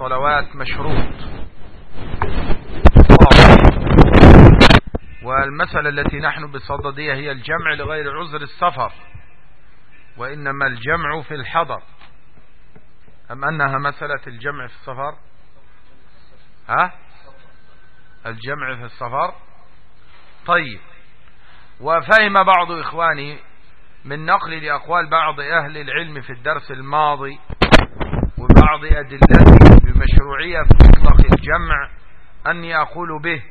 الصلوات مشروط. والمسألة التي نحن بصددها هي الجمع لغير عذر السفر وإنما الجمع في الحضر. أم أنها مسألة الجمع في السفر؟ ها؟ الجمع في السفر؟ طيب. وفهم بعض إخواني من نقل لأقوال بعض أهل العلم في الدرس الماضي وبعض أدلته بمشروعية في مطلق الجمع أني أقول به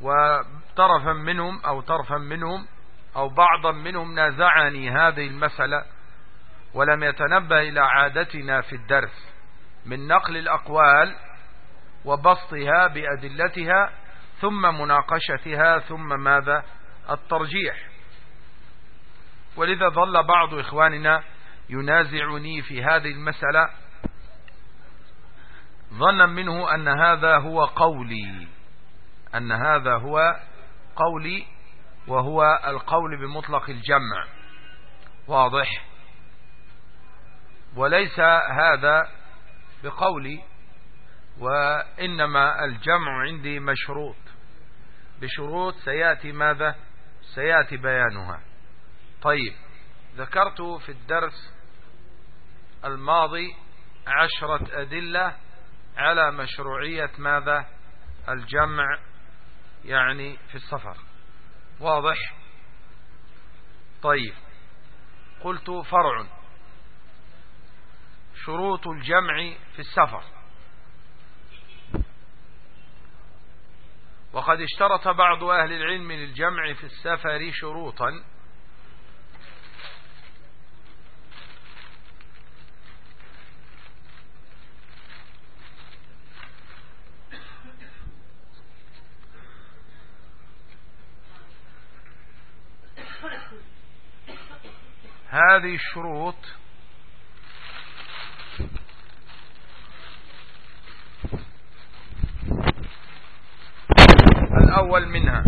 وطرفا منهم أو طرفا منهم أو بعضا منهم نازعني هذه المسألة ولم يتنبه إلى عادتنا في الدرس من نقل الأقوال وبسطها بأدلتها ثم مناقشتها ثم ماذا؟ الترجيح. ولذا ظل بعض إخواننا ينازعني في هذه المسألة ظنا منه أن هذا هو قولي أن هذا هو قولي وهو القول بمطلق الجمع. واضح؟ وليس هذا بقولي وإنما الجمع عندي مشروط. بشروط سيأتي ماذا؟ سيأتي بيانها. طيب ذكرت في الدرس الماضي عشرة أدلة على مشروعية ماذا؟ الجمع يعني في السفر. واضح؟ طيب. قلت فرع. شروط الجمع في السفر. وقد اشترط بعض أهل العلم للجمع في السفر شروطا. هذه الشروط الأول منها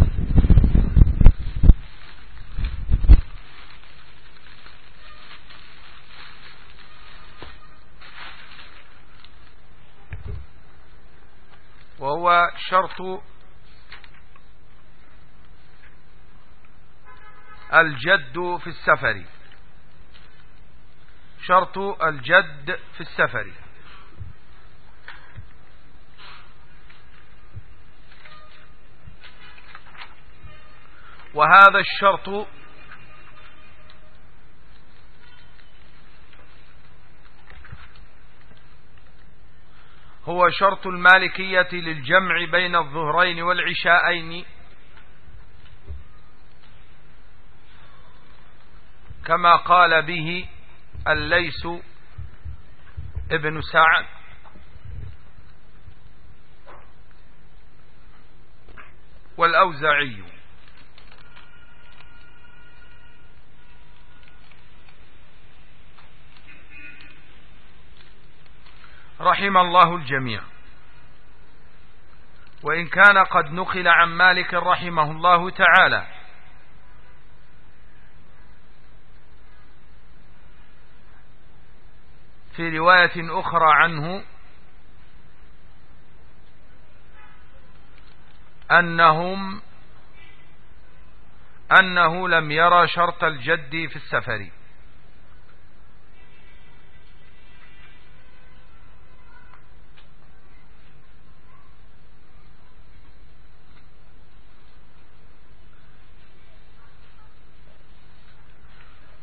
وهو شرط الجد في السفر. شرط الجد في السفر. وهذا الشرط هو شرط المالكية للجمع بين الظهرين والعشاءين. كما قال به الليس ابن سعد. والأوزعي رحم الله الجميع. وإن كان قد نقل عن مالك رحمه الله تعالى. في رواية أخرى عنه أنهم أنه لم يرى شرط الجد في السفر.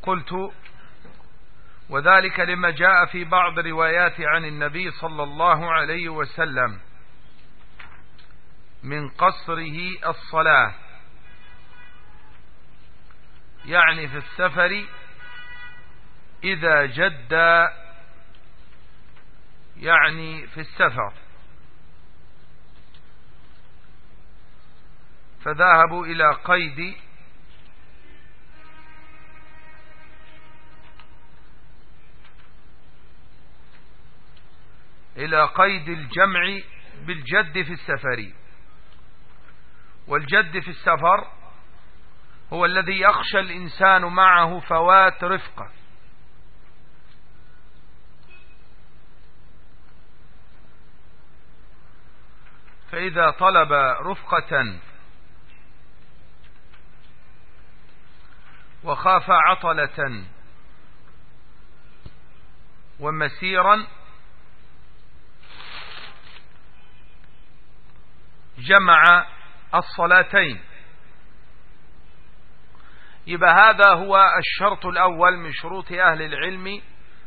قلت وذلك لما جاء في بعض روايات عن النبي صلى الله عليه وسلم من قصره الصلاة. يعني في السفر إذا جد يعني في السفر. فذهبوا إلى قيد إلى قيد الجمع بالجد في السفر. والجد في السفر هو الذي يخشى الإنسان معه فوات رفقه. فإذا طلب رفقة وخاف عطلة ومسيرا جمع الصلاتين. يبقى هذا هو الشرط الأول من شروط أهل العلم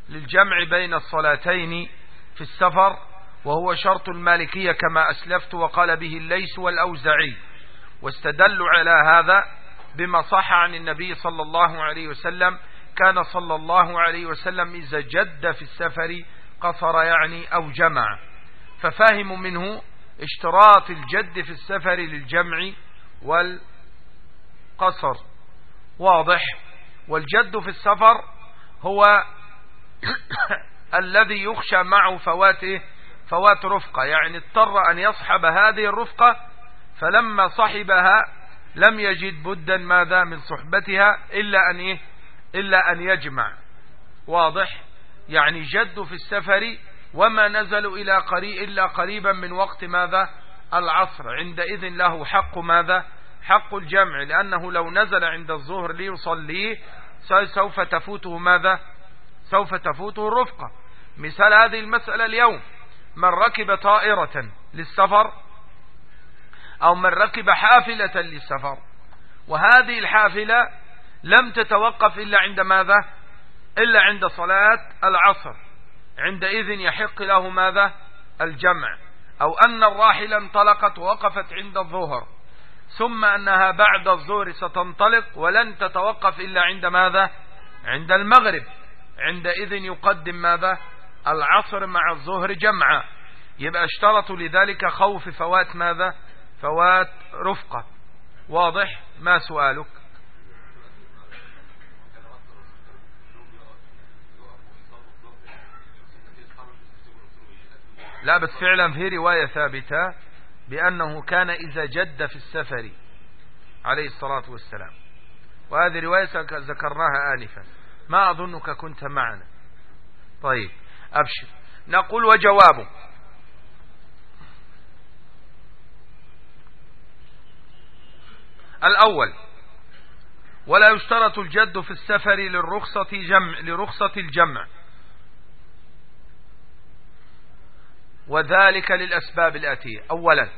للجمع بين الصلاتين في السفر وهو شرط المالكية كما أسلفت وقال به الليس والأوزعي. واستدلوا على هذا بما صح عن النبي صلى الله عليه وسلم. كان صلى الله عليه وسلم إذا جد في السفر قصر يعني أو جمع. ففهموا منه اشتراط الجد في السفر للجمع والقصر. واضح. والجد في السفر هو الذي يخشى معه فواته فوات رفقة. يعني اضطر أن يصحب هذه الرفقة فلما صحبها لم يجد بدا ماذا من صحبتها إلا أن, إيه؟ إلا أن يجمع. واضح. يعني جد في السفر وما نزلوا إلى قريب إلا قريبا من وقت ماذا؟ العصر. عندئذ له حق ماذا؟ حق الجمع لأنه لو نزل عند الظهر ليصليه سوف تفوته ماذا؟ سوف تفوته الرفقة. مثال هذه المسألة اليوم. من ركب طائرة للسفر أو من ركب حافلة للسفر وهذه الحافلة لم تتوقف إلا عند ماذا؟ إلا عند صلاة العصر. عندئذ يحق له ماذا؟ الجمع. أو أن الراحلة انطلقت ووقفت عند الظهر. ثم أنها بعد الظهر ستنطلق ولن تتوقف إلا عند ماذا؟ عند المغرب. عندئذ يقدم ماذا؟ العصر مع الظهر جمعا. يبقى اشترطوا لذلك خوف فوات ماذا؟ فوات رفقة. واضح؟ ما سؤالك؟ لا بس فعلا في رواية ثابتة بأنه كان إذا جد في السفر عليه الصلاة والسلام. وهذه رواية ذكرناها آنفا. ما أظنك كنت معنا. طيب أبشر. نقول وجوابه الأول ولا يشترط الجد في السفر للرخصة جمع لرخصة الجمع. وذلك للأسباب الآتية. أولا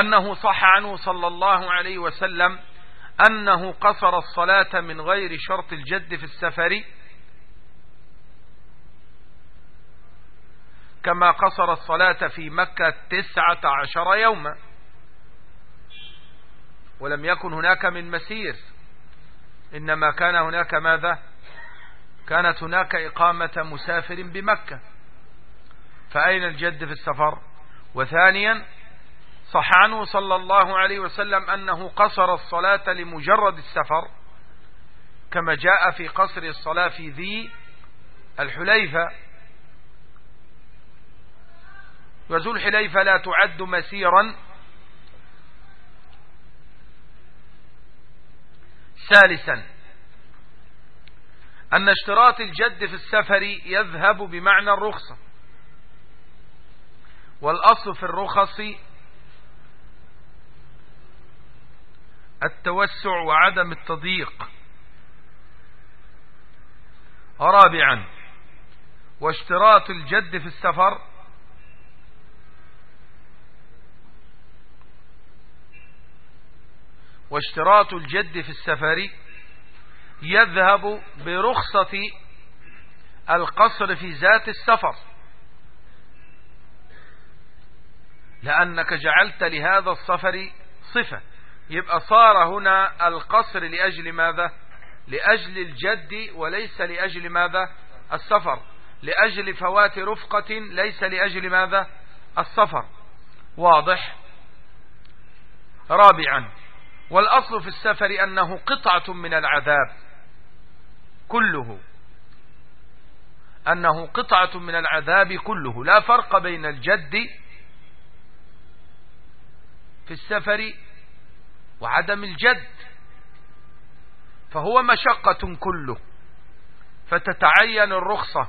أنه صح عنه صلى الله عليه وسلم أنه قصر الصلاة من غير شرط الجد في السفر كما قصر الصلاة في مكة تسعة عشر يوما. ولم يكن هناك من مسير إنما كان هناك ماذا؟ كانت هناك إقامة مسافر بمكة. فأين الجد في السفر؟ وثانيا صح عنه صلى الله عليه وسلم أنه قصر الصلاة لمجرد السفر كما جاء في قصر الصلاة في ذي الحليفة. وذو الحليفة لا تعد مسيرا. ثالثا أن اشتراط الجد في السفر يذهب بمعنى الرخصة. والأصل في الرخص التوسع وعدم التضييق. رابعا واشتراط الجد في السفر واشتراط الجد في السفر يذهب برخصة القصر في ذات السفر. لأنك جعلت لهذا السفر صفة. يبقى صار هنا القصر لأجل ماذا؟ لأجل الجد وليس لأجل ماذا؟ السفر. لأجل فوات رفقة ليس لأجل ماذا؟ السفر. واضح؟ رابعا. والأصل في السفر أنه قطعة من العذاب. كله. أنه قطعة من العذاب كله. لا فرق بين الجد في السفر وعدم الجد. فهو مشقة كله. فتتعين الرخصة.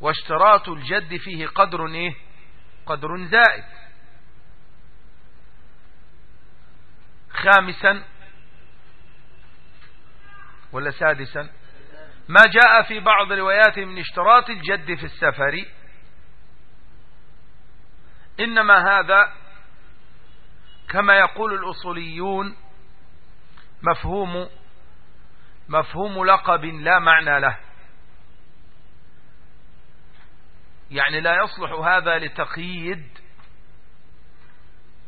واشتراط الجد فيه قدر إيه؟ قدر زائد. خامسا ولا سادسا؟ ما جاء في بعض روايات من اشتراط الجد في السفر. إنما هذا كما يقول الأصوليون مفهوم مفهوم لقب لا معنى له. يعني لا يصلح هذا لتقييد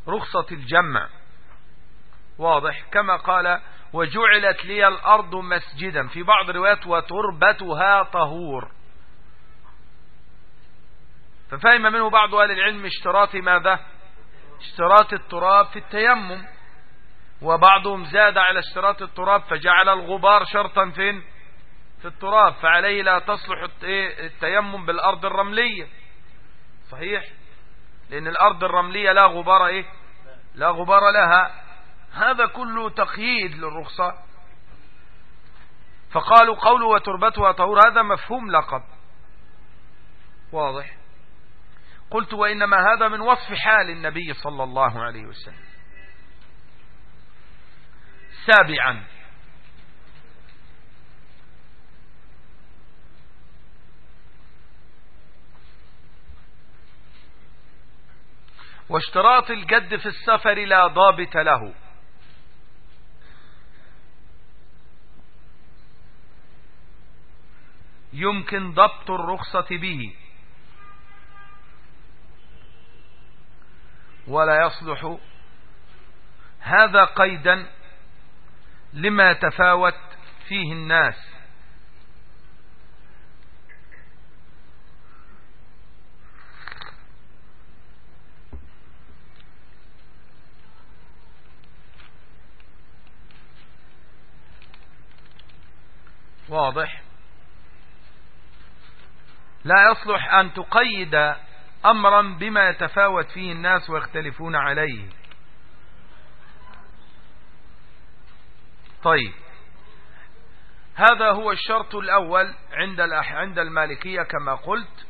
رخصة الجمع. واضح؟ كما قال وجعلت لي الأرض مسجدا. في بعض الروايات وتربتها طهور. ففهم منه بعض أهل العلم اشتراط ماذا؟ اشتراط التراب في التيمم. وبعضهم زاد على اشتراط التراب فجعل الغبار شرطا فين؟ في التراب. فعليه لا تصلح إيه؟ التيمم بالأرض الرملية. صحيح؟ لأن الأرض الرملية لا غبار إيه؟ لا غبار لها. هذا كله تقييد للرخصة. فقالوا قوله وتربتها طهور هذا مفهوم لقب. واضح. قلت وإنما هذا من وصف حال النبي صلى الله عليه وسلم. سابعا. واشتراط الجد في السفر لا ضابط له. يمكن ضبط الرخصة به. ولا يصلح هذا قيدا لما تفاوت فيه الناس. واضح؟ لا يصلح أن تقيد أمرا بما يتفاوت فيه الناس ويختلفون عليه. طيب. هذا هو الشرط الأول عند عند المالكية كما قلت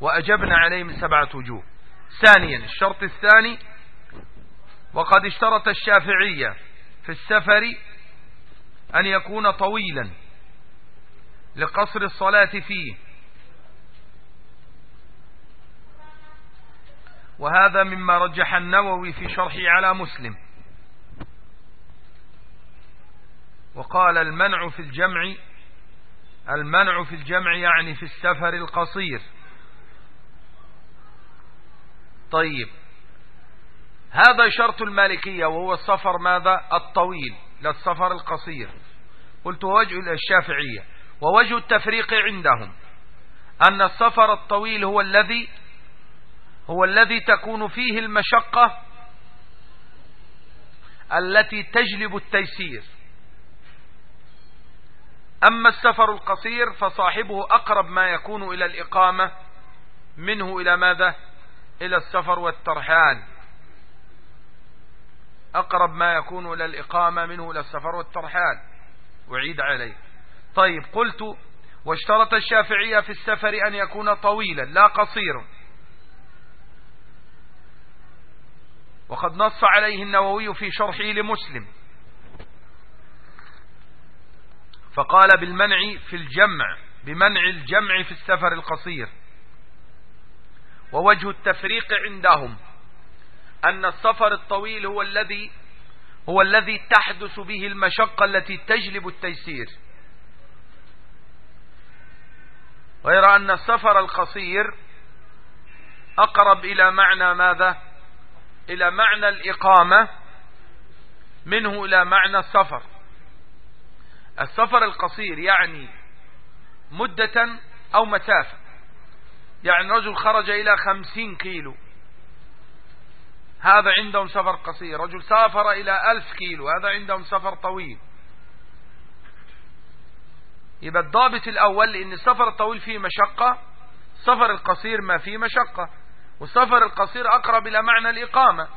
وأجبنا عليه من سبعة وجوه. ثانيا الشرط الثاني وقد اشترط الشافعية في السفر أن يكون طويلا لقصر الصلاة فيه. وهذا مما رجح النووي في شرحه على مسلم. وقال المنع في الجمع المنع في الجمع يعني في السفر القصير. طيب هذا شرط المالكية وهو السفر ماذا؟ الطويل لا السفر القصير. قلت وجه الشافعية ووجه التفريق عندهم أن السفر الطويل هو الذي هو الذي تكون فيه المشقة التي تجلب التيسير. أما السفر القصير فصاحبه أقرب ما يكون إلى الإقامة منه إلى ماذا؟ إلى السفر والترحال أقرب ما يكون إلى الإقامة منه إلى السفر والترحال وعيد عليه. طيب قلت واشترط الشافعية في السفر أن يكون طويلا لا قصيرا. وقد نص عليه النووي في شرحه لمسلم. فقال بالمنع في الجمع بمنع الجمع في السفر القصير. ووجه التفريق عندهم أن السفر الطويل هو الذي هو الذي تحدث به المشقة التي تجلب التيسير. غير أن السفر القصير أقرب إلى معنى ماذا؟ إلى معنى الإقامة منه إلى معنى السفر. السفر القصير يعني مدة أو مسافة. يعني رجل خرج إلى خمسين كيلو. هذا عندهم سفر قصير. رجل سافر إلى ألف كيلو. هذا عندهم سفر طويل. يبقى الضابط الأول لأن السفر الطويل فيه مشقة السفر القصير ما فيه مشقة. والسفر القصير أقرب إلى معنى الإقامة.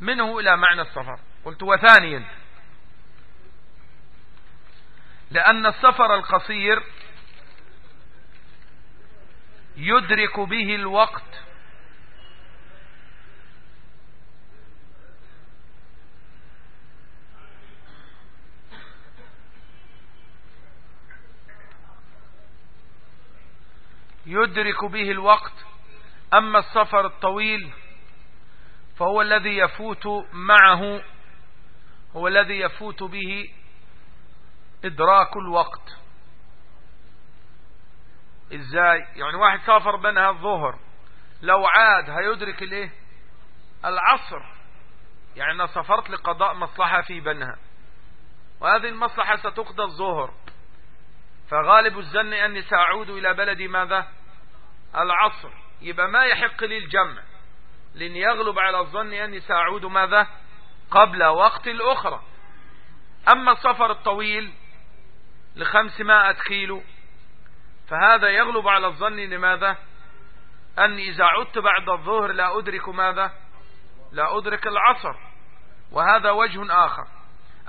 منه إلى معنى السفر. قلت وثانيا. لأن السفر القصير يدرك به الوقت يدرك به الوقت أما السفر الطويل فهو الذي يفوت معه هو الذي يفوت به إدراك الوقت. إزاي؟ يعني واحد سافر بينها الظهر لو عاد هيدرك الإيه؟ العصر. يعني أنا سافرت لقضاء مصلحة في بنها وهذه المصلحة ستقضى الظهر. فغالب الزن أني سأعود إلى بلدي ماذا؟ العصر. يبقى ما يحق لي الجمع لأن يغلب على الظن أني سأعود ماذا؟ قبل وقت الأخرى. أما السفر الطويل لخمسمائة كيلو فهذا يغلب على الظن لماذا؟ أني إذا عدت بعد الظهر لا أدرك ماذا؟ لا أدرك العصر. وهذا وجه آخر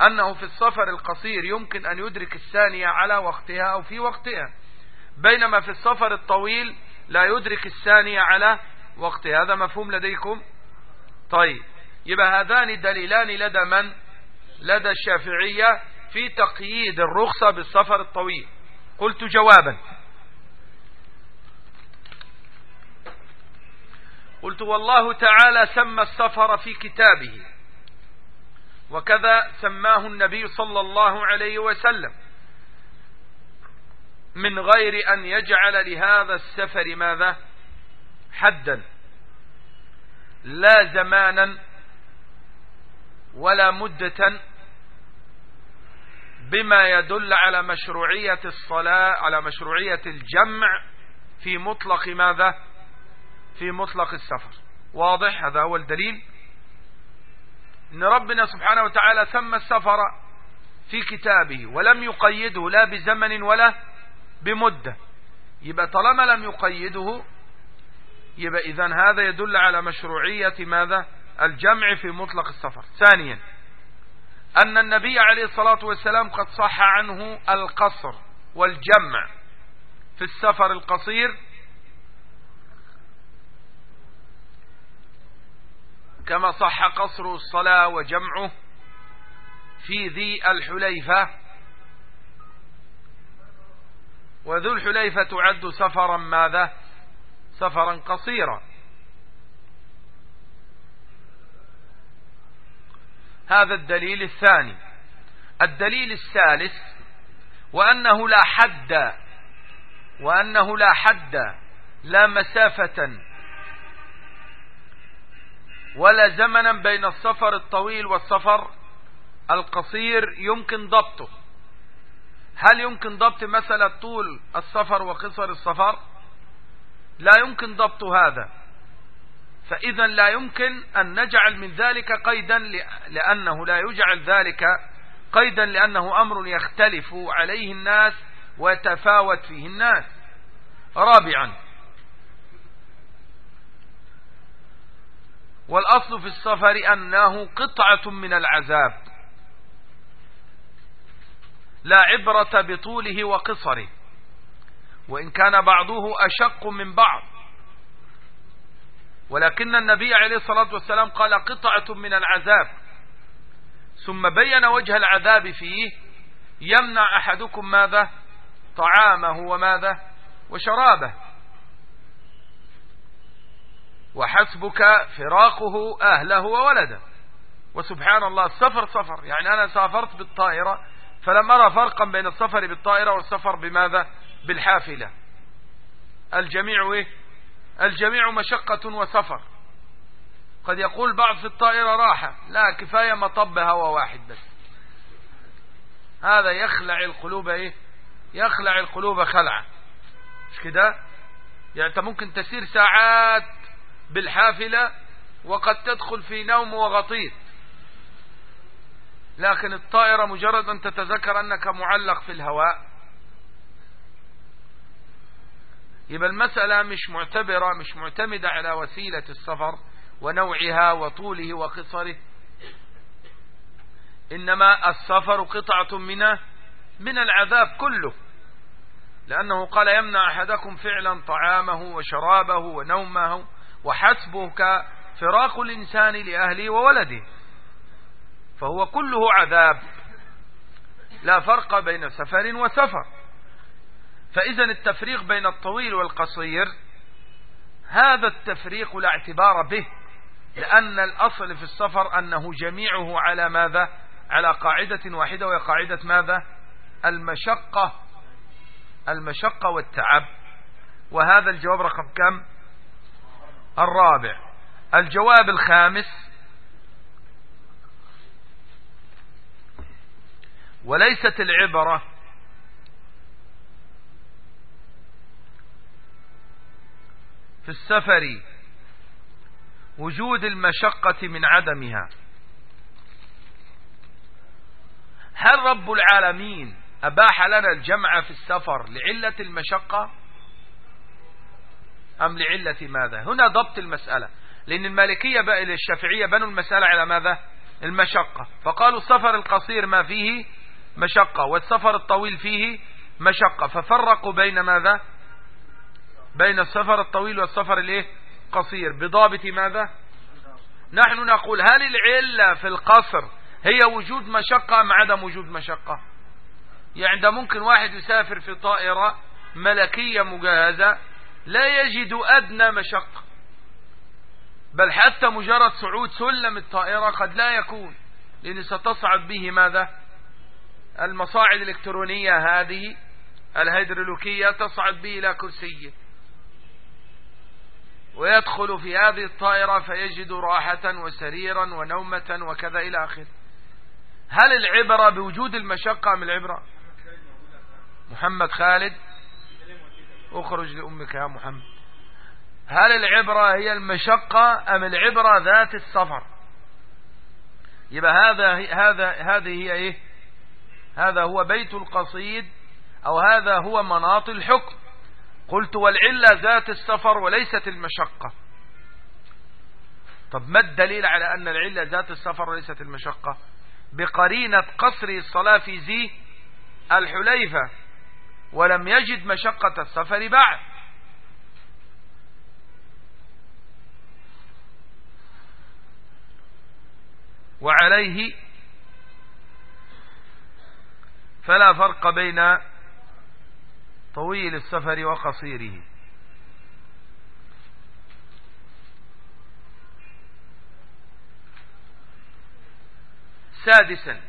أنه في السفر القصير يمكن أن يدرك الثانية على وقتها أو في وقتها. بينما في السفر الطويل لا يدرك الثانية على وقتها هذا مفهوم لديكم؟ طيب يبقى هذان دليلان لدى من؟ لدى الشافعية في تقييد الرخصة بالسفر الطويل. قلت جوابا. قلت والله تعالى سمى السفر في كتابه وكذا سماه النبي صلى الله عليه وسلم. من غير أن يجعل لهذا السفر ماذا؟ حدا. لا زمانا ولا مدة بما يدل على مشروعية الصلاة على مشروعية الجمع في مطلق ماذا؟ في مطلق السفر. واضح؟ هذا هو الدليل. إن ربنا سبحانه وتعالى سمى السفر في كتابه ولم يقيده لا بزمن ولا بمدة. يبقى طالما لم يقيده يبقى إذا هذا يدل على مشروعية ماذا؟ الجمع في مطلق السفر. ثانيا أن النبي عليه الصلاة والسلام قد صح عنه القصر والجمع في السفر القصير. كما صح قصر الصلاة وجمعه في ذي الحليفة وذو الحليفة تعد سفرا ماذا؟ سفرا قصيرا. هذا الدليل الثاني. الدليل الثالث وأنه لا حد وأنه لا حد لا مسافة ولا زمنا بين السفر الطويل والسفر القصير يمكن ضبطه. هل يمكن ضبط مسألة طول السفر وقصر السفر؟ لا يمكن ضبط هذا. فإذا لا يمكن أن نجعل من ذلك قيدا لأنه لا يجعل ذلك قيدا لأنه أمر يختلف عليه الناس ويتفاوت فيه الناس. رابعا والأصل في السفر أنه قطعة من العذاب. لا عبرة بطوله وقصره. وإن كان بعضه أشق من بعض. ولكن النبي عليه الصلاة والسلام قال قطعة من العذاب. ثم بين وجه العذاب فيه يمنع أحدكم ماذا؟ طعامه وماذا؟ وشرابه. وحسبك فراقه أهله وولده. وسبحان الله السفر سفر. يعني أنا سافرت بالطائرة فلم أرى فرقا بين السفر بالطائرة والسفر بماذا؟ بالحافلة. الجميع إيه؟ الجميع مشقة وسفر. قد يقول بعض في الطائرة راحة لا كفاية مطب هوا واحد بس. هذا يخلع القلوب إيه؟ يخلع القلوب خلعة مش كده؟ يعني أنت ممكن تسير ساعات بالحافلة وقد تدخل في نوم وغطيط لكن الطائرة مجرد أن تتذكر أنك معلق في الهواء. يبقى المسألة مش معتبرة مش معتمدة على وسيلة السفر ونوعها وطوله وقصره إنما السفر قطعة من من العذاب كله. لأنه قال يمنع أحدكم فعلا طعامه وشرابه ونومه وحسبك فراق الإنسان لأهله وولده. فهو كله عذاب. لا فرق بين سفر وسفر. فإذا التفريق بين الطويل والقصير هذا التفريق لا اعتبار به لأن الأصل في السفر أنه جميعه على ماذا؟ على قاعدة واحدة وهي قاعدة ماذا؟ المشقة المشقة والتعب. وهذا الجواب رقم كم؟ الرابع. الجواب الخامس وليست العبرة. في السفر وجود المشقة من عدمها. هل رب العالمين أباح لنا الجمع في السفر لعلة المشقة؟ أم لعلة ماذا؟ هنا ضبط المسألة. لأن المالكية الشافعية بنوا المسألة على ماذا؟ المشقة. فقالوا السفر القصير ما فيه مشقة والسفر الطويل فيه مشقة. ففرقوا بين ماذا؟ بين السفر الطويل والسفر الإيه؟ قصير. بضابط ماذا؟ نحن نقول هل العلة في القصر هي وجود مشقة أم عدم وجود مشقة؟ يعني ده ممكن واحد يسافر في طائرة ملكية مجهزة لا يجد أدنى مشقة. بل حتى مجرد صعود سلم الطائرة قد لا يكون لأن ستصعد به ماذا؟ المصاعد الإلكترونية هذه الهيدرولوكية تصعد به إلى كرسيه ويدخل في هذه الطائرة فيجد راحة وسريرا ونومة وكذا إلى آخره. هل العبرة بوجود المشقة من العبرة؟ محمد خالد أخرج لأمك يا محمد. هل العبرة هي المشقة أم العبرة ذات السفر؟ يبقى هذا هذا هذه هي إيه؟ هذا هو بيت القصيد أو هذا هو مناط الحكم. قلت والعلة ذات السفر وليست المشقة. طب ما الدليل على أن العلة ذات السفر وليست المشقة؟ بقرينة قصر الصلاة في زي الحليفة ولم يجد مشقة السفر بعد. وعليه فلا فرق بين طويل السفر وقصيره. سادسا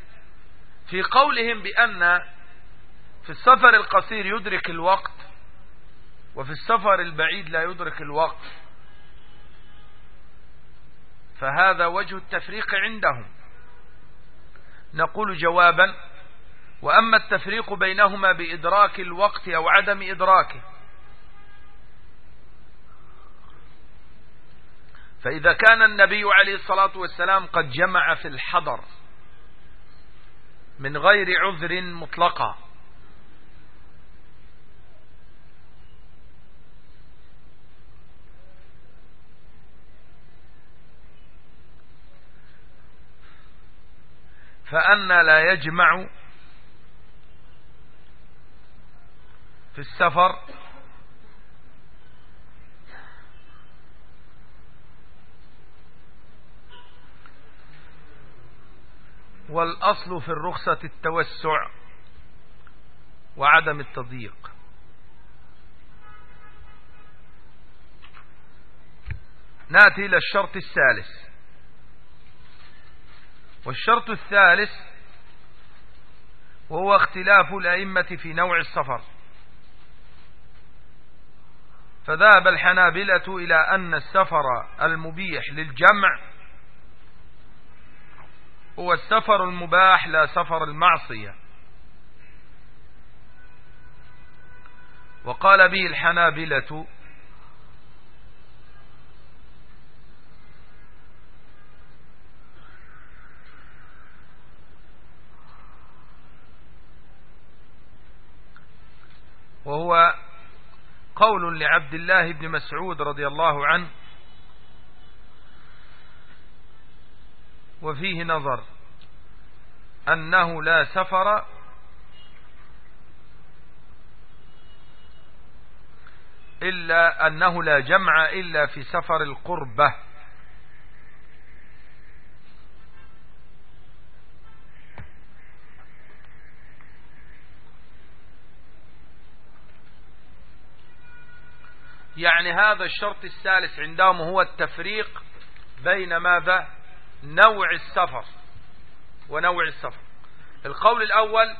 في قولهم بأن في السفر القصير يدرك الوقت وفي السفر البعيد لا يدرك الوقت. فهذا وجه التفريق عندهم. نقول جوابا وأما التفريق بينهما بإدراك الوقت أو عدم إدراكه فإذا كان النبي عليه الصلاة والسلام قد جمع في الحضر من غير عذر مطلقا. فأن لا يجمع في السفر والأصل في الرخصة التوسع وعدم التضييق. نأتي إلى الشرط الثالث. والشرط الثالث وهو اختلاف الأئمة في نوع السفر. فذهب الحنابلة إلى أن السفر المبيح للجمع هو السفر المباح لا سفر المعصية. وقال به الحنابلة وهو قول لعبد الله بن مسعود رضي الله عنه وفيه نظر أنه لا سفر إلا أنه لا جمع إلا في سفر القربة. يعني هذا الشرط الثالث عندهم هو التفريق بين ماذا؟ نوع السفر. ونوع السفر. القول الأول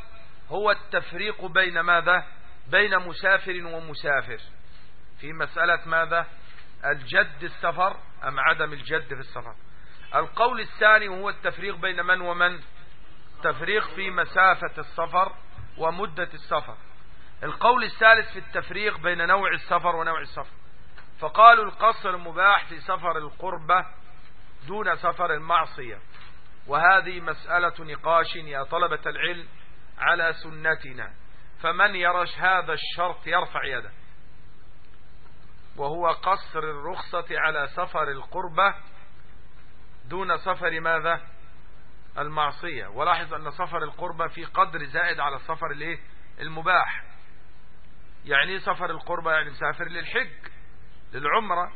هو التفريق بين ماذا؟ بين مسافر ومسافر. في مسألة ماذا؟ الجد السفر أم عدم الجد في السفر. القول الثاني هو التفريق بين من ومن؟ تفريق في مسافة السفر ومدة السفر. القول الثالث في التفريق بين نوع السفر ونوع السفر. فقالوا القصر مباح في سفر القربة دون سفر المعصية. وهذه مسألة نقاش يا طلبة العلم على سنتنا. فمن يرش هذا الشرط يرفع يده. وهو قصر الرخصة على سفر القربة دون سفر ماذا؟ المعصية. ولاحظ أن سفر القربة في قدر زائد على السفر الايه؟ المباح. يعني سفر القربة يعني مسافر للحج للعمرة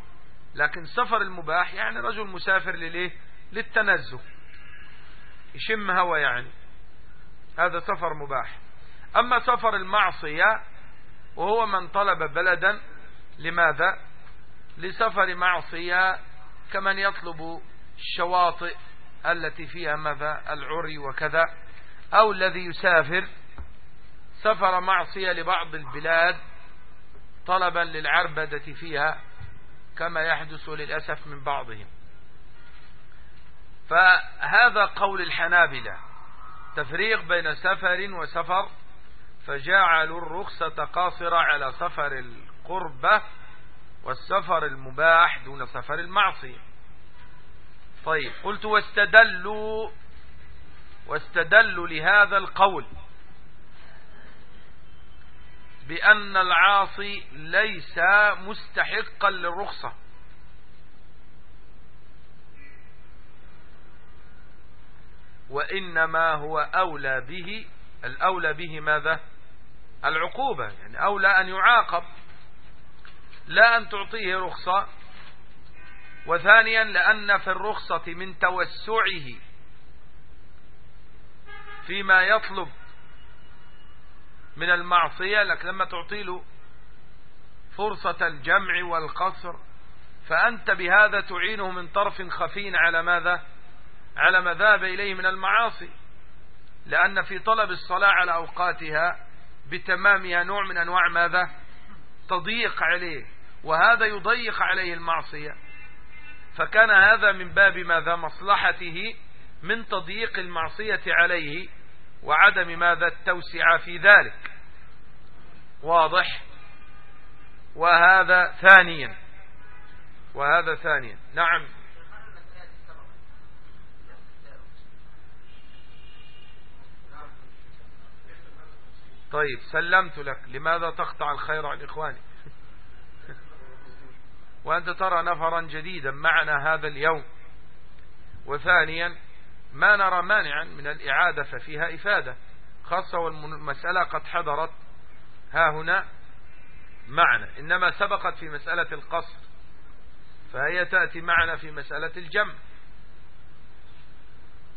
لكن سفر المباح يعني رجل مسافر لليه للتنزه. يشم هوا يعني. هذا سفر مباح. أما سفر المعصية وهو من طلب بلدا لماذا؟ لسفر معصية كمن يطلب الشواطئ التي فيها ماذا؟ العري وكذا أو الذي يسافر سفر معصية لبعض البلاد طلبا للعربدة فيها كما يحدث للأسف من بعضهم. فهذا قول الحنابلة تفريق بين سفر وسفر فجعلوا الرخصة قاصرة على سفر القربة والسفر المباح دون سفر المعصية. طيب قلت واستدلوا واستدلوا لهذا القول. بأن العاصي ليس مستحقا للرخصة. وإنما هو أولى به الأولى به ماذا؟ العقوبة. يعني أولى أن يعاقب لا أن تعطيه رخصة. وثانيا لأن في الرخصة من توسعه فيما يطلب من المعصية لك لما تعطي له فرصة الجمع والقصر فأنت بهذا تعينه من طرف خفين على ماذا؟ على ما ذهب إليه من المعاصي. لأن في طلب الصلاة على أوقاتها بتمامها نوع من أنواع ماذا؟ تضييق عليه. وهذا يضيق عليه المعصية. فكان هذا من باب ماذا؟ مصلحته من تضييق المعصية عليه. وعدم ماذا التوسع في ذلك. واضح؟ وهذا ثانيا. وهذا ثانيا. نعم. طيب سلمت لك. لماذا تقطع الخير عن إخواني؟ وأنت ترى نفرا جديدا معنا هذا اليوم. وثانيا ما نرى مانعا من الإعادة ففيها إفادة خاصة والمسألة قد حضرت ها هنا معنا إنما سبقت في مسألة القصر فهي تأتي معنا في مسألة الجمع.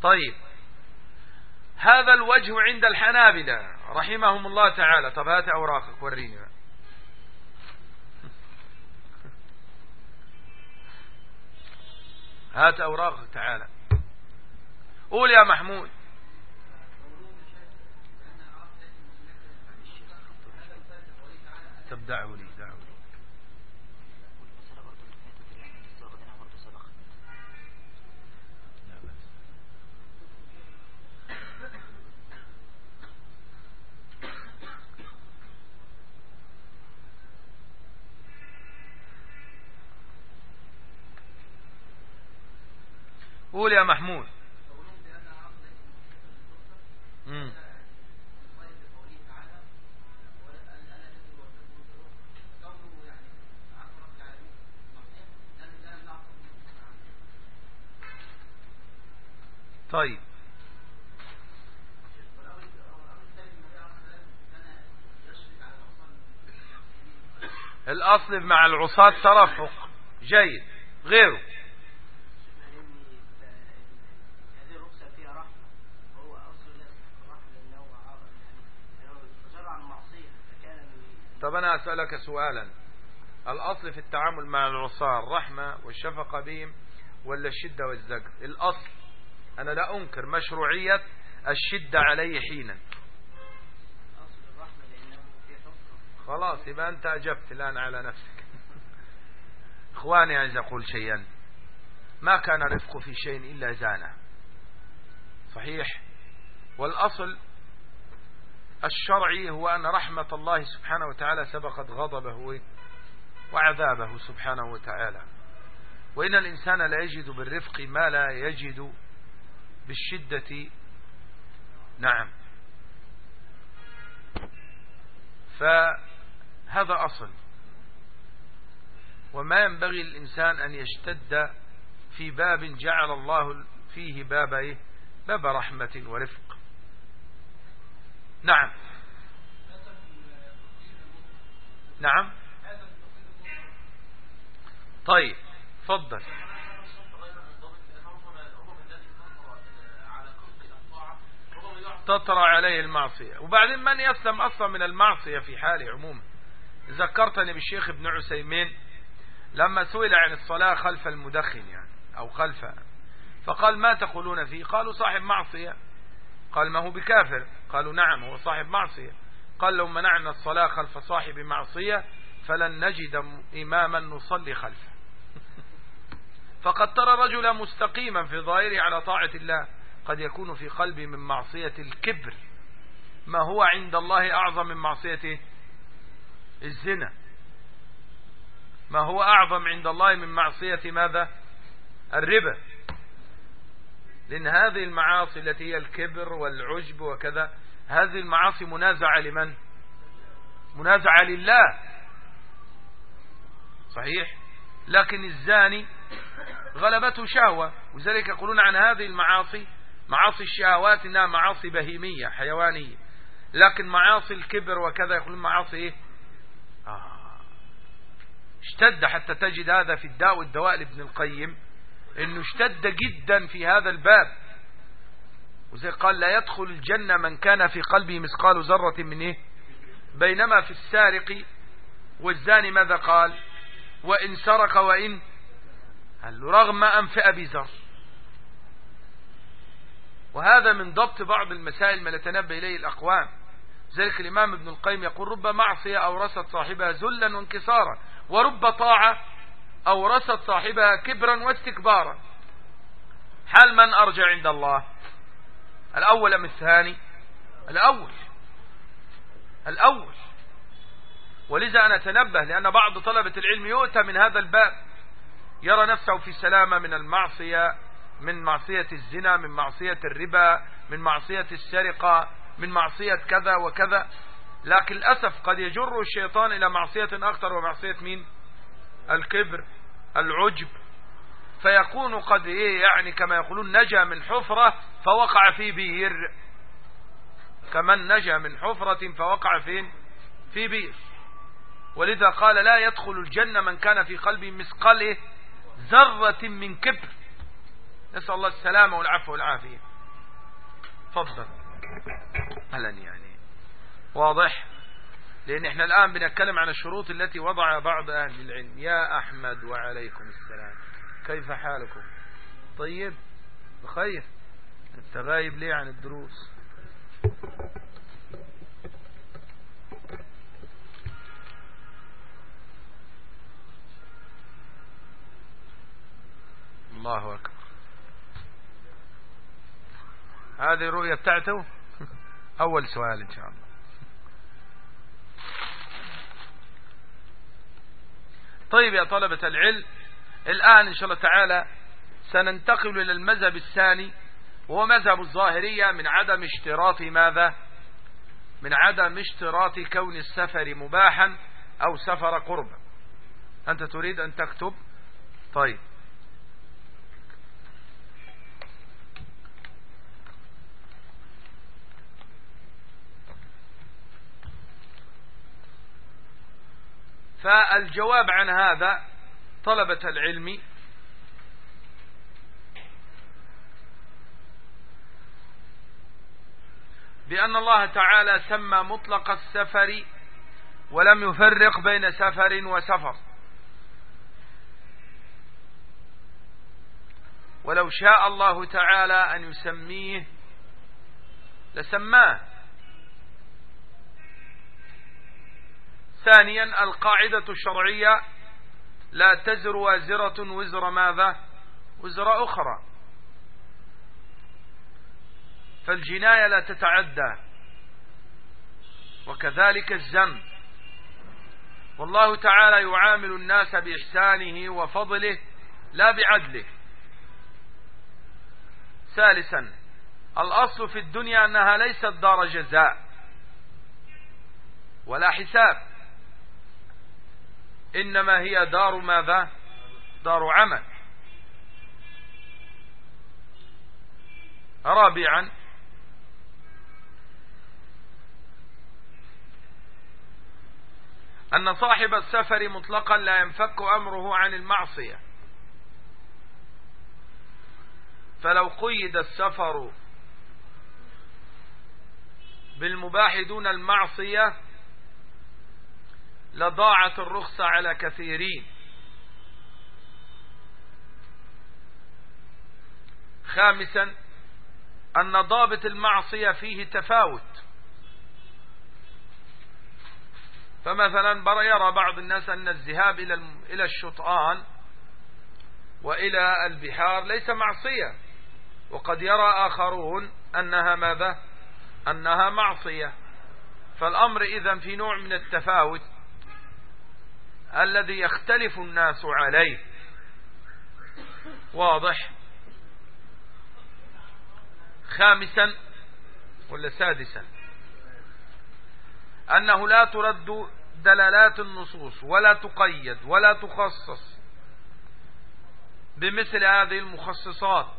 طيب هذا الوجه عند الحنابلة رحمهم الله تعالى. طب هات أوراقك وريني هات أوراقك تعالى قول يا محمود. طب دعوا لي دعوا لي. قول يا محمود. طيب. الأصل مع العصاة ترفق جيد. غيره. أسألك سؤالا. الأصل في التعامل مع العصاة الرحمة والشفقة بهم ولا الشدة والزجر؟ الأصل. أنا لا أنكر مشروعية الشدة عليه حينا. خلاص يبقى أنت أجبت الآن على نفسك. إخواني عايز أقول شيئا. ما كان رفق في شيء إلا زانه. صحيح. والأصل الشرعي هو أن رحمة الله سبحانه وتعالى سبقت غضبه وعذابه سبحانه وتعالى. وإن الإنسان لا يجد بالرفق ما لا يجد بالشدة. نعم. فهذا أصل. وما ينبغي الإنسان أن يشتد في باب جعل الله فيه باب؟ باب رحمة ورفق نعم نعم طيب فضل تطرى عليه المعصية. وبعدين من يسلم أصلا من المعصية في حاله عموما؟ ذكرتني بالشيخ ابن عسيمين لما سئل عن الصلاة خلف المدخن يعني أو خلف فقال ما تقولون فيه؟ قالوا صاحب معصية. قال ما هو بكافر؟ قالوا نعم هو صاحب معصية. قال لو منعنا الصلاة خلف صاحب معصية فلن نجد إماما نصلي خلفه. فقد ترى رجلا مستقيما في ظاهره على طاعة الله. قد يكون في قلبه من معصية الكبر. ما هو عند الله أعظم من معصية الزنا. ما هو أعظم عند الله من معصية ماذا؟ الربا. لأن هذه المعاصي التي هي الكبر والعجب وكذا هذه المعاصي منازعة لمن؟ منازعة لله. صحيح؟ لكن الزاني غلبته شهوة. وذلك يقولون عن هذه المعاصي معاصي الشهوات إنها معاصي بهيمية حيوانية. لكن معاصي الكبر وكذا يقولون معاصي إيه؟ آه. اشتد حتى تجد هذا في الداء والدواء لابن القيم إنه اشتد جدا في هذا الباب. وزي قال لا يدخل الجنة من كان في قلبه مثقال ذرة من إيه؟ بينما في السارق. والزاني ماذا قال؟ وإن سرق وإن قال له رغم أنف أبي ذر. وهذا من ضبط بعض المسائل ما لتنبه إليه الأقوام. ذلك الإمام ابن القيم يقول رب معصية أورثت صاحبها ذلا وانكسارا ورب طاعة أورثت صاحبها كبرا واستكبارا. حال من أرجع عند الله؟ الأول أم الثاني؟ الأول. الأول. ولذا أنا أتنبه لأن بعض طلبة العلم يؤتى من هذا الباب. يرى نفسه في سلامة من المعصية من معصية الزنا من معصية الربا من معصية السرقة من معصية كذا وكذا. لكن للأسف قد يجر الشيطان إلى معصية أخطر ومعصية مين؟ الكبر العجب. فيكون قد إيه؟ يعني كما يقولون نجا من حفرة فوقع في بير كمن نجا من حفرة فوقع فين في بير ولذا قال لا يدخل الجنة من كان في قلبه مثقال ذرة من كبر. نسأل الله السلامة والعفو والعافية. تفضل. أهلا يعني. واضح؟ لأن إحنا الآن بنتكلم عن الشروط التي وضع بعض أهل العلم. يا أحمد وعليكم السلام. كيف حالكم؟ طيب؟ بخير. أنت غايب ليه عن الدروس؟ الله أكبر. هذه الرؤية بتاعته؟ أول سؤال إن شاء الله. طيب يا طلبة العلم الآن إن شاء الله تعالى سننتقل إلى المذهب الثاني وهو مذهب الظاهرية من عدم اشتراط ماذا؟ من عدم اشتراط كون السفر مباحا أو سفر قربا. أنت تريد أن تكتب؟ طيب. فالجواب عن هذا طلبة العلم بأن الله تعالى سمى مطلق السفر ولم يفرق بين سفر وسفر. ولو شاء الله تعالى أن يسميه لسماه. ثانيا القاعدة الشرعية لا تزر وازرة وزر ماذا؟ وزر أخرى. فالجناية لا تتعدى. وكذلك الذنب والله تعالى يعامل الناس بإحسانه وفضله لا بعدله. ثالثا الأصل في الدنيا أنها ليست دار جزاء ولا حساب. إنما هي دار ماذا؟ دار عمل. رابعا أن صاحب السفر مطلقا لا ينفك أمره عن المعصية. فلو قيد السفر بالمباح دون المعصية لضاعت الرخصة على كثيرين. خامسا أن ضابط المعصية فيه تفاوت. فمثلا يرى بعض الناس أن الذهاب إلى الشطآن وإلى البحار ليس معصية. وقد يرى آخرون أنها ماذا؟ أنها معصية. فالأمر إذا في نوع من التفاوت الذي يختلف الناس عليه. واضح؟ خامسا ولا سادسا؟ أنه لا ترد دلالات النصوص ولا تقيد ولا تخصص بمثل هذه المخصصات.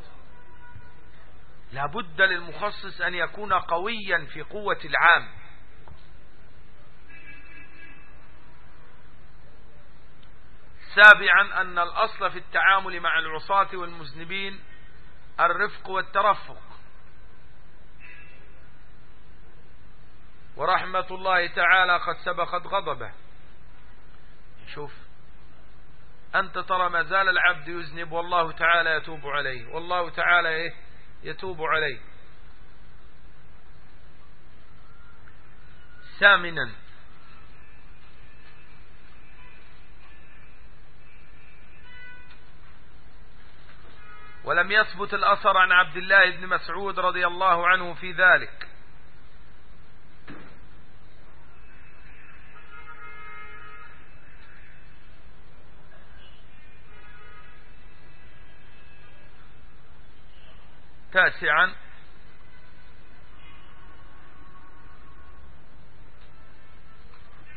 لابد للمخصص أن يكون قويا في قوة العام. سابعا أن الأصل في التعامل مع العصاة والمذنبين الرفق والترفق. ورحمة الله تعالى قد سبقت غضبه. شوف أنت ترى ما زال العبد يذنب والله تعالى يتوب عليه والله تعالى إيه؟ يتوب عليه. ثامنا ولم يثبت الأثر عن عبد الله بن مسعود رضي الله عنه في ذلك. تاسعا.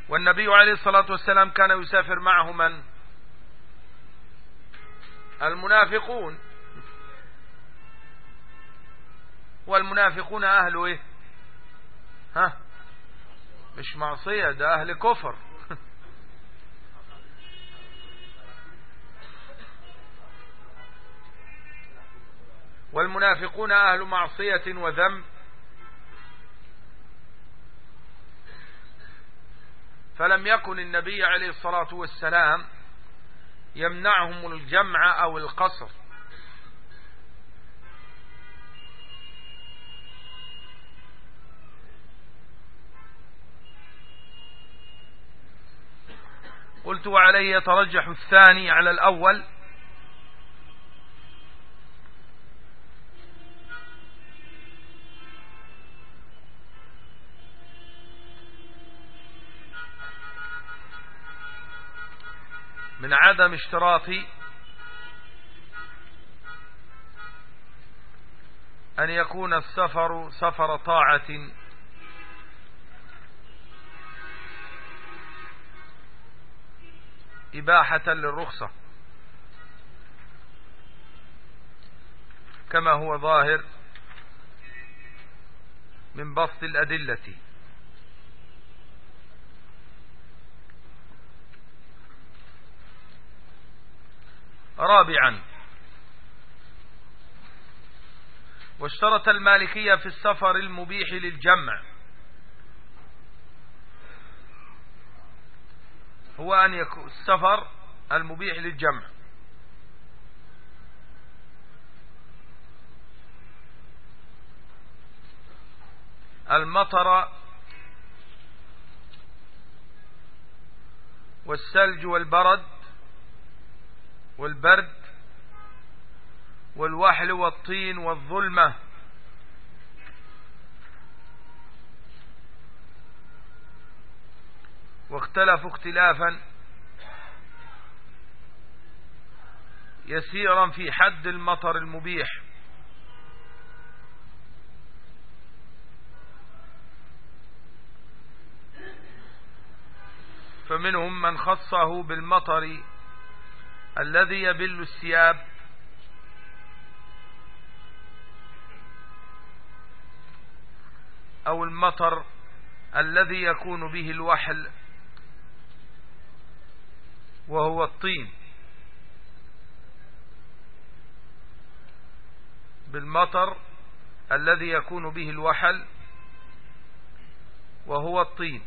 والنبي عليه الصلاة والسلام كان يسافر معه من؟ المنافقون. والمنافقون أهل إيه؟ ها؟ مش معصية ده أهل كفر. والمنافقون أهل معصية وذنب فلم يكن النبي عليه الصلاة والسلام يمنعهم الجمع أو القصر. قلت وعليه يترجح الثاني على الأول. من عدم اشتراط أن يكون السفر سفر طاعة إباحة للرخصة. كما هو ظاهر من بسط الأدلة. رابعا. واشترط المالكية في السفر المبيح للجمع. هو أن يكون السفر المبيح للجمع. المطر والثلج والبرد والبرد والوحل والطين والظلمة واختلفوا اختلافا يسيرا في حد المطر المبيح. فمنهم من خصه بالمطر الذي يبل الثياب. أو المطر الذي يكون به الوحل. وهو الطين. بالمطر الذي يكون به الوحل وهو الطين.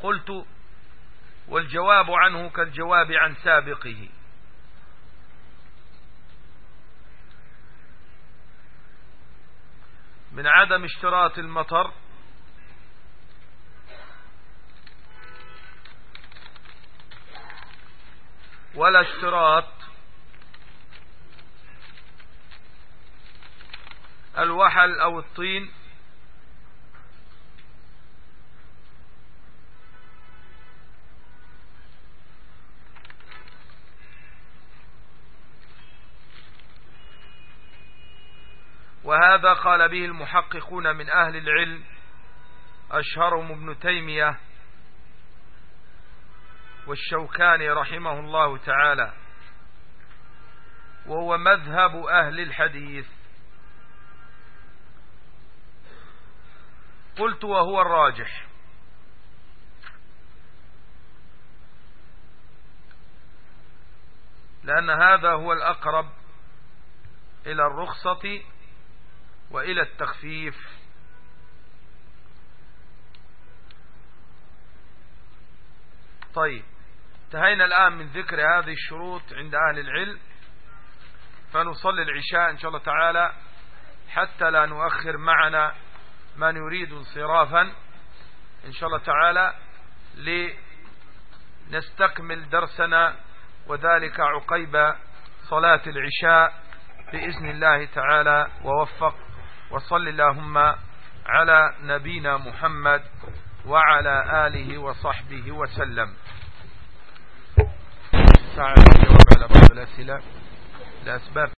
قلت والجواب عنه كالجواب عن سابقه. من عدم اشتراط المطر ولا اشتراط. الوحل أو الطين. وهذا قال به المحققون من أهل العلم أشهرهم ابن تيمية. والشوكاني رحمه الله تعالى وهو مذهب أهل الحديث. قلت وهو الراجح. لأن هذا هو الأقرب إلى الرخصة وإلى التخفيف. طيب. انتهينا الآن من ذكر هذه الشروط عند أهل العلم. فنصلي العشاء إن شاء الله تعالى حتى لا نؤخر معنا من يريد انصرافا. إن شاء الله تعالى لنستكمل درسنا وذلك عقيب صلاة العشاء بإذن الله تعالى ووفق. وصل اللهم على نبينا محمد وعلى آله وصحبه وسلم. ساعة الجواب على بعض الأسئلة. لأسباب